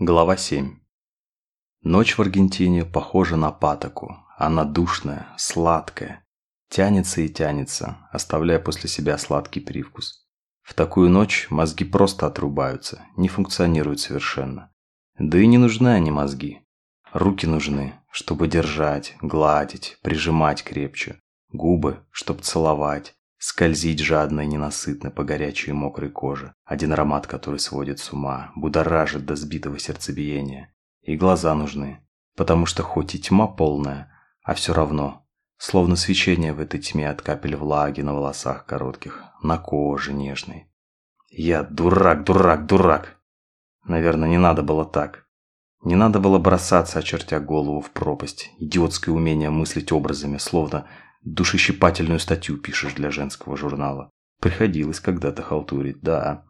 Глава 7. Ночь в Аргентине похожа на патоку. Она душная, сладкая. Тянется и тянется, оставляя после себя сладкий привкус. В такую ночь мозги просто отрубаются, не функционируют совершенно. Да и не нужны они мозги. Руки нужны, чтобы держать, гладить, прижимать крепче. Губы, чтобы целовать, Скользить жадно и ненасытно по горячей и мокрой коже. Один аромат, который сводит с ума, будоражит до сбитого сердцебиения. И глаза нужны, потому что хоть и тьма полная, а все равно, словно свечение в этой тьме от капель влаги на волосах коротких, на коже нежной. Я дурак, дурак, дурак. Наверное, не надо было так. Не надо было бросаться, очертя голову в пропасть. Идиотское умение мыслить образами, словно Душещипательную статью пишешь для женского журнала. Приходилось когда-то халтурить, да.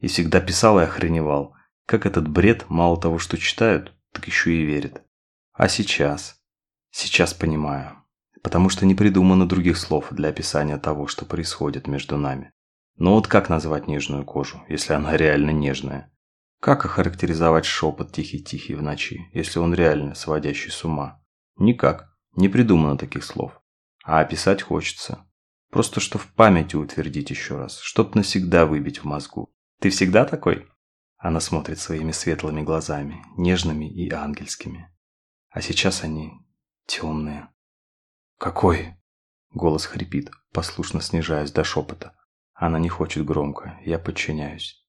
И всегда писал и охреневал. Как этот бред мало того, что читают, так еще и верят. А сейчас? Сейчас понимаю. Потому что не придумано других слов для описания того, что происходит между нами. Но вот как назвать нежную кожу, если она реально нежная? Как охарактеризовать шепот тихий-тихий в ночи, если он реально сводящий с ума? Никак. Не придумано таких слов а описать хочется. Просто что в памяти утвердить еще раз, чтоб навсегда выбить в мозгу. Ты всегда такой? Она смотрит своими светлыми глазами, нежными и ангельскими. А сейчас они темные. Какой? Голос хрипит, послушно снижаясь до шепота. Она не хочет громко, я подчиняюсь.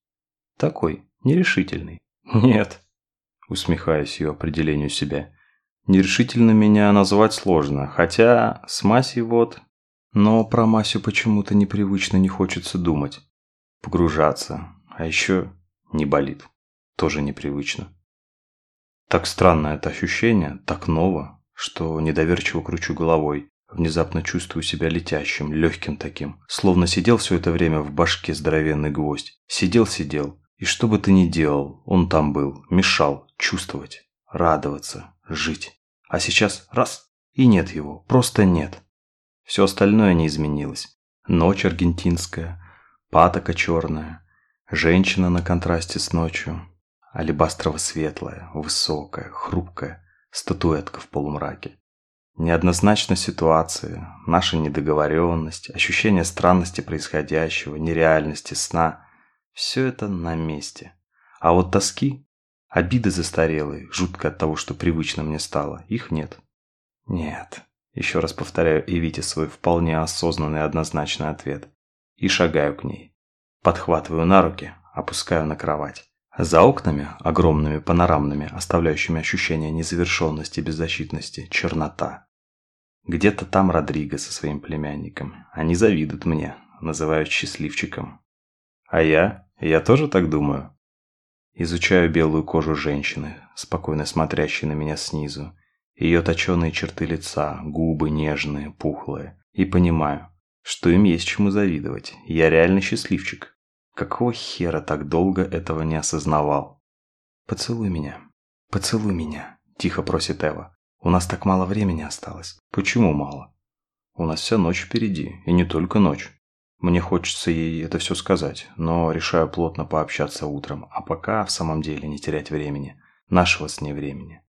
Такой, нерешительный. Нет. Усмехаясь ее определению себя. Нерешительно меня назвать сложно, хотя с Масей вот... Но про Масю почему-то непривычно не хочется думать. Погружаться. А еще не болит. Тоже непривычно. Так странно это ощущение, так ново, что недоверчиво кручу головой. Внезапно чувствую себя летящим, легким таким. Словно сидел все это время в башке здоровенный гвоздь. Сидел-сидел. И что бы ты ни делал, он там был. Мешал чувствовать, радоваться, жить. А сейчас раз – и нет его, просто нет. Все остальное не изменилось. Ночь аргентинская, патока черная, женщина на контрасте с ночью, алебастрово-светлая, высокая, хрупкая, статуэтка в полумраке. Неоднозначность ситуации, наша недоговоренность, ощущение странности происходящего, нереальности сна – все это на месте. А вот тоски Обиды застарелые, жутко от того, что привычно мне стало, их нет. Нет. Еще раз повторяю Эвите свой вполне осознанный однозначный ответ. И шагаю к ней. Подхватываю на руки, опускаю на кровать. За окнами, огромными панорамными, оставляющими ощущение незавершенности и беззащитности, чернота. Где-то там Родриго со своим племянником. Они завидуют мне, называют счастливчиком. А я? Я тоже так думаю. Изучаю белую кожу женщины, спокойно смотрящей на меня снизу, ее точеные черты лица, губы нежные, пухлые, и понимаю, что им есть чему завидовать. Я реально счастливчик. Какого хера так долго этого не осознавал? «Поцелуй меня, поцелуй меня», – тихо просит Эва. «У нас так мало времени осталось». «Почему мало?» «У нас вся ночь впереди, и не только ночь. Мне хочется ей это все сказать, но решаю плотно пообщаться утром, а пока в самом деле не терять времени, нашего с ней времени.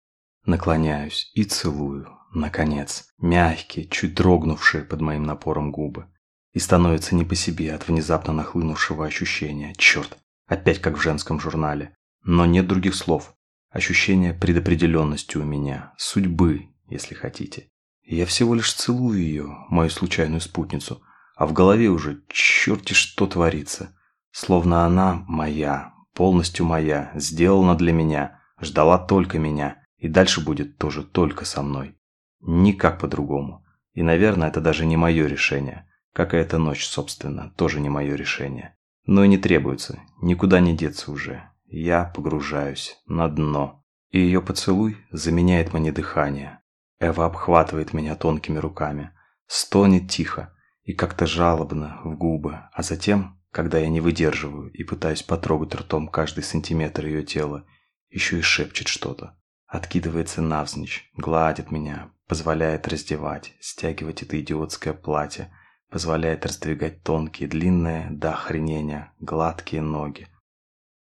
Наклоняюсь и целую, наконец, мягкие, чуть дрогнувшие под моим напором губы. И становится не по себе от внезапно нахлынувшего ощущения. Черт, опять как в женском журнале. Но нет других слов. Ощущение предопределенности у меня, судьбы, если хотите. Я всего лишь целую ее, мою случайную спутницу – а в голове уже черти что творится. Словно она моя, полностью моя, сделана для меня, ждала только меня, и дальше будет тоже только со мной. Никак по-другому. И, наверное, это даже не мое решение. Как и эта ночь, собственно, тоже не мое решение. Но и не требуется, никуда не деться уже. Я погружаюсь на дно. И ее поцелуй заменяет мне дыхание. Эва обхватывает меня тонкими руками. Стонет тихо, и как-то жалобно в губы, а затем, когда я не выдерживаю и пытаюсь потрогать ртом каждый сантиметр ее тела, еще и шепчет что-то. Откидывается навзничь, гладит меня, позволяет раздевать, стягивать это идиотское платье, позволяет раздвигать тонкие, длинные, до охренения, гладкие ноги.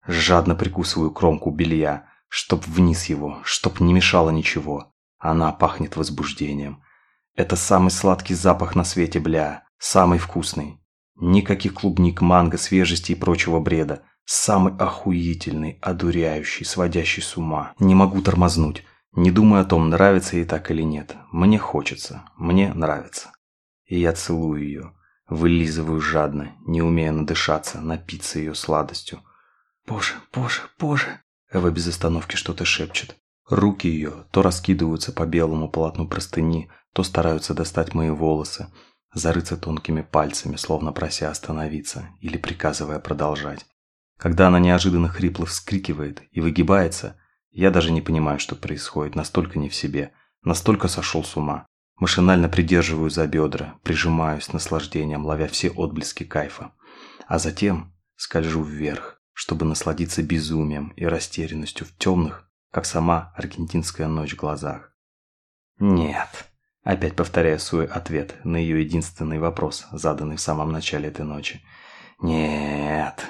Жадно прикусываю кромку белья, Чтоб вниз его, чтоб не мешало ничего. Она пахнет возбуждением. Это самый сладкий запах на свете, бля. Самый вкусный. Никаких клубник, манго, свежести и прочего бреда. Самый охуительный, одуряющий, сводящий с ума. Не могу тормознуть. Не думаю о том, нравится ей так или нет. Мне хочется. Мне нравится. И я целую ее. Вылизываю жадно, не умея надышаться, напиться ее сладостью. «Боже, боже, боже!» Эва без остановки что-то шепчет. Руки ее то раскидываются по белому полотну простыни, то стараются достать мои волосы, зарыться тонкими пальцами, словно прося остановиться или приказывая продолжать. Когда она неожиданно хрипло вскрикивает и выгибается, я даже не понимаю, что происходит, настолько не в себе, настолько сошел с ума. Машинально придерживаю за бедра, прижимаюсь с наслаждением, ловя все отблески кайфа. А затем скольжу вверх, чтобы насладиться безумием и растерянностью в темных, как сама аргентинская ночь глазах. Нет. Опять повторяю свой ответ на ее единственный вопрос, заданный в самом начале этой ночи. Нет.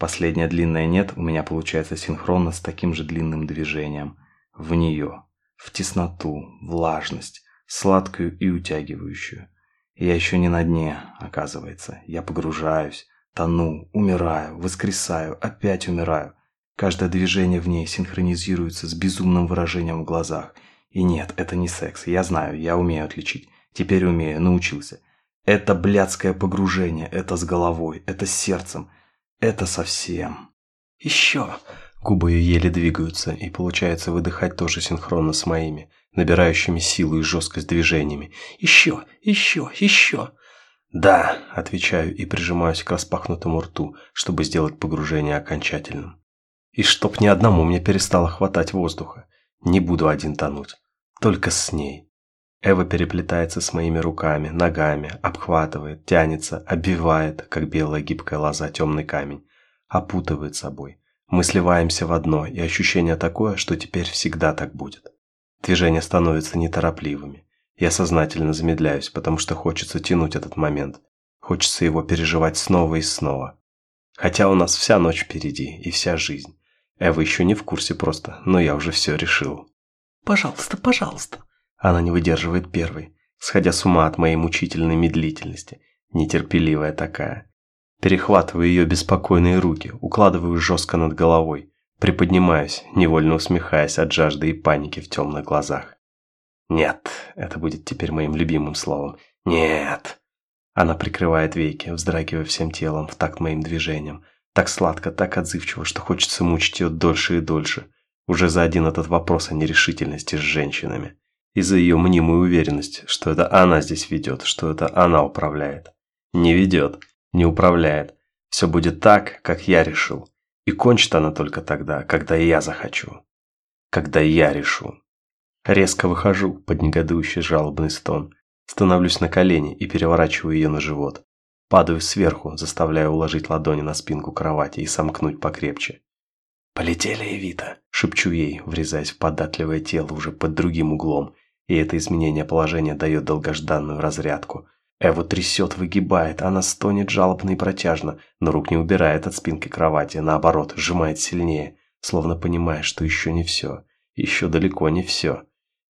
Последнее длинное «нет» у меня получается синхронно с таким же длинным движением. В нее. В тесноту, влажность, сладкую и утягивающую. Я еще не на дне, оказывается. Я погружаюсь, тону, умираю, воскресаю, опять умираю. Каждое движение в ней синхронизируется с безумным выражением в глазах. И нет, это не секс. Я знаю, я умею отличить. Теперь умею, научился. Это блядское погружение, это с головой, это с сердцем, это совсем. Еще. Губы еле двигаются, и получается выдыхать тоже синхронно с моими набирающими силу и жесткость движениями. «Еще! Еще! Еще!» «Да», – отвечаю и прижимаюсь к распахнутому рту, чтобы сделать погружение окончательным. И чтоб ни одному мне перестало хватать воздуха. Не буду один тонуть. Только с ней. Эва переплетается с моими руками, ногами, обхватывает, тянется, обвивает, как белая гибкая лоза, темный камень. Опутывает собой. Мы сливаемся в одно, и ощущение такое, что теперь всегда так будет. Движения становятся неторопливыми. Я сознательно замедляюсь, потому что хочется тянуть этот момент. Хочется его переживать снова и снова. Хотя у нас вся ночь впереди и вся жизнь. Эва еще не в курсе просто, но я уже все решил. «Пожалуйста, пожалуйста!» Она не выдерживает первой, сходя с ума от моей мучительной медлительности. Нетерпеливая такая. Перехватываю ее беспокойные руки, укладываю жестко над головой. Приподнимаюсь, невольно усмехаясь от жажды и паники в темных глазах. «Нет», это будет теперь моим любимым словом. «Нет». Она прикрывает веки, вздрагивая всем телом в такт моим движениям. Так сладко, так отзывчиво, что хочется мучить ее дольше и дольше. Уже за один этот вопрос о нерешительности с женщинами. И за ее мнимую уверенность, что это она здесь ведет, что это она управляет. Не ведет, не управляет. Все будет так, как я решил. И кончит она только тогда, когда я захочу. Когда я решу. Резко выхожу под негодующий жалобный стон. Становлюсь на колени и переворачиваю ее на живот. Падаю сверху, заставляя уложить ладони на спинку кровати и сомкнуть покрепче. «Полетели, Эвита!» – шепчу ей, врезаясь в податливое тело уже под другим углом, и это изменение положения дает долгожданную разрядку – Эву трясет, выгибает, она стонет жалобно и протяжно, но рук не убирает от спинки кровати, наоборот, сжимает сильнее, словно понимая, что еще не все, еще далеко не все.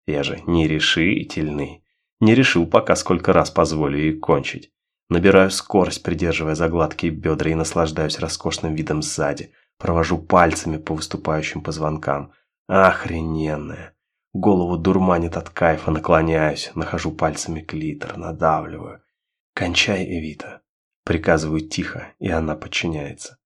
Я же нерешительный. Не решил пока, сколько раз позволю ей кончить. Набираю скорость, придерживая за гладкие бедра и наслаждаюсь роскошным видом сзади. Провожу пальцами по выступающим позвонкам. Охрененная. Голову дурманит от кайфа, наклоняюсь, нахожу пальцами клитор, надавливаю. «Кончай, Эвита!» Приказываю тихо, и она подчиняется.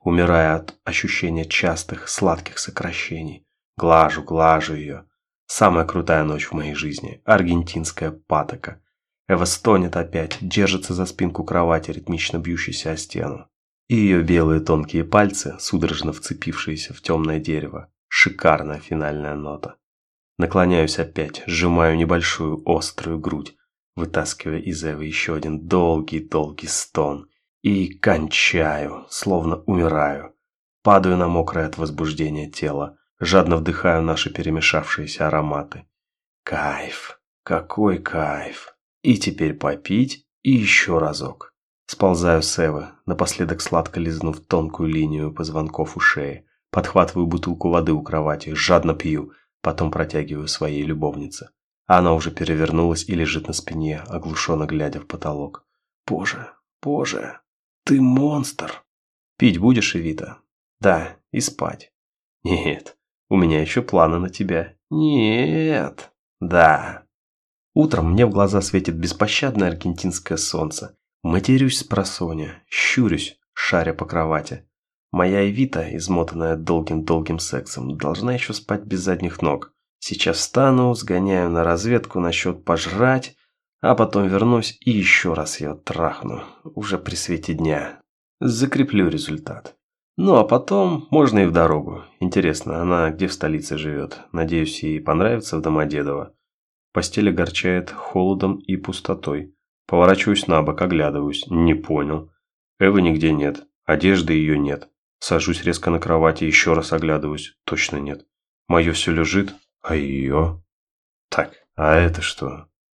Умирая от ощущения частых, сладких сокращений. Глажу, глажу ее. Самая крутая ночь в моей жизни. Аргентинская патока. Эва стонет опять, держится за спинку кровати, ритмично бьющейся о стену. И ее белые тонкие пальцы, судорожно вцепившиеся в темное дерево. Шикарная финальная нота. Наклоняюсь опять, сжимаю небольшую острую грудь, вытаскивая из Эвы еще один долгий-долгий стон. И кончаю, словно умираю. Падаю на мокрое от возбуждения тело, жадно вдыхаю наши перемешавшиеся ароматы. Кайф, какой кайф. И теперь попить, и еще разок. Сползаю с Эвы, напоследок сладко лизнув тонкую линию позвонков у шеи, Подхватываю бутылку воды у кровати, жадно пью, потом протягиваю своей любовнице. Она уже перевернулась и лежит на спине, оглушенно глядя в потолок. «Боже, боже, ты монстр!» «Пить будешь, Эвита?» «Да, и спать». «Нет, у меня еще планы на тебя». «Нет, да». Утром мне в глаза светит беспощадное аргентинское солнце. Матерюсь с просоня, щурюсь, шаря по кровати. Моя Эвита, измотанная долгим-долгим сексом, должна еще спать без задних ног. Сейчас встану, сгоняю на разведку насчет пожрать, а потом вернусь и еще раз ее трахну, уже при свете дня. Закреплю результат. Ну а потом можно и в дорогу. Интересно, она где в столице живет? Надеюсь, ей понравится в Домодедово. Постель огорчает холодом и пустотой. Поворачиваюсь на бок, оглядываюсь. Не понял. Эвы нигде нет. Одежды ее нет. Сажусь резко на кровати, еще раз оглядываюсь. Точно нет. Мое все лежит, а ее... Так, а это что?